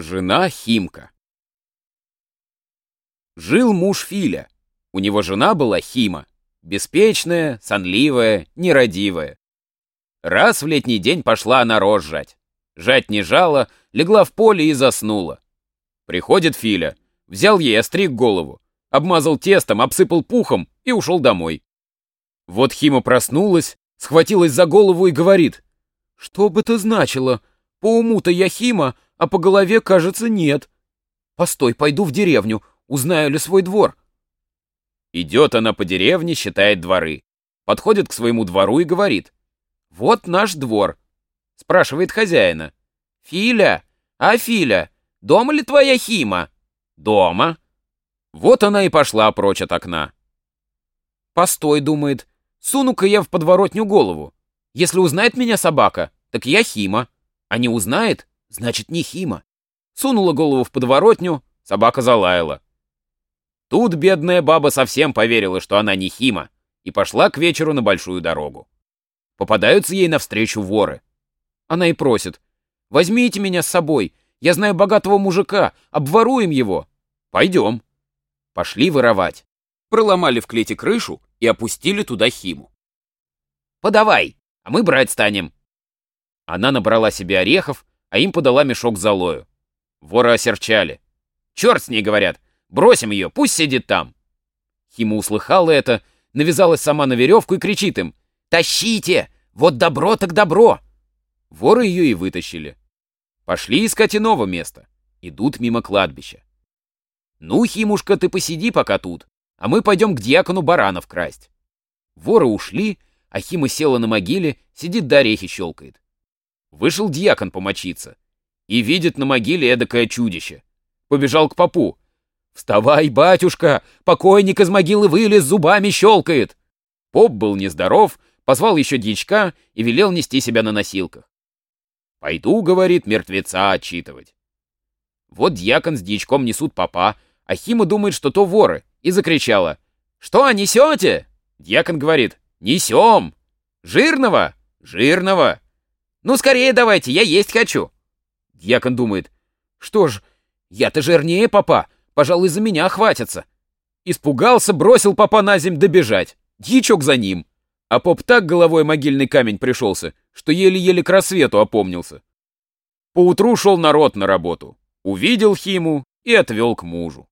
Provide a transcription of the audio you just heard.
Жена Химка. Жил муж Филя. У него жена была Хима. Беспечная, сонливая, нерадивая. Раз в летний день пошла она рожь жать. Жать не жала, легла в поле и заснула. Приходит Филя, взял ей остриг голову, обмазал тестом, обсыпал пухом и ушел домой. Вот Хима проснулась, схватилась за голову и говорит, «Что бы это значило? По уму-то я Хима, а по голове, кажется, нет. Постой, пойду в деревню, узнаю ли свой двор». Идет она по деревне, считает дворы. Подходит к своему двору и говорит, «Вот наш двор». Спрашивает хозяина, «Филя, а Филя, дома ли твоя Хима?» «Дома». Вот она и пошла прочь от окна. «Постой», — думает, Суну-ка я в подворотню голову. Если узнает меня собака, так я Хима. А не узнает, значит не Хима. Сунула голову в подворотню, собака залаяла. Тут бедная баба совсем поверила, что она не Хима, и пошла к вечеру на большую дорогу. Попадаются ей навстречу воры. Она и просит, возьмите меня с собой, я знаю богатого мужика, обворуем его. Пойдем. Пошли воровать. Проломали в клете крышу и опустили туда Химу. «Подавай, а мы брать станем». Она набрала себе орехов, а им подала мешок золою. Воры осерчали. «Черт с ней, — говорят, — бросим ее, пусть сидит там». Хима услыхала это, навязалась сама на веревку и кричит им. «Тащите! Вот добро так добро!» Воры ее и вытащили. Пошли искать иного места. Идут мимо кладбища. «Ну, Химушка, ты посиди пока тут, а мы пойдем к дьякону баранов красть. Воры ушли, а Хима села на могиле, сидит да орехи щелкает. Вышел дьякон помочиться и видит на могиле эдакое чудище. Побежал к попу. «Вставай, батюшка! Покойник из могилы вылез, зубами щелкает!» Поп был нездоров, позвал еще дьячка и велел нести себя на носилках. «Пойду, — говорит, — мертвеца отчитывать». Вот дьякон с дьячком несут попа, а Хима думает, что то воры, и закричала. «Что, несете?» Дьякон говорит. «Несем!» «Жирного?» «Жирного!» «Ну, скорее давайте, я есть хочу!» Дьякон думает. «Что ж, я-то жирнее папа, пожалуй, за меня хватится!» Испугался, бросил папа на земь добежать. Дьячок за ним. А поп так головой могильный камень пришелся, что еле-еле к рассвету опомнился. Поутру шел народ на работу. Увидел Химу и отвел к мужу.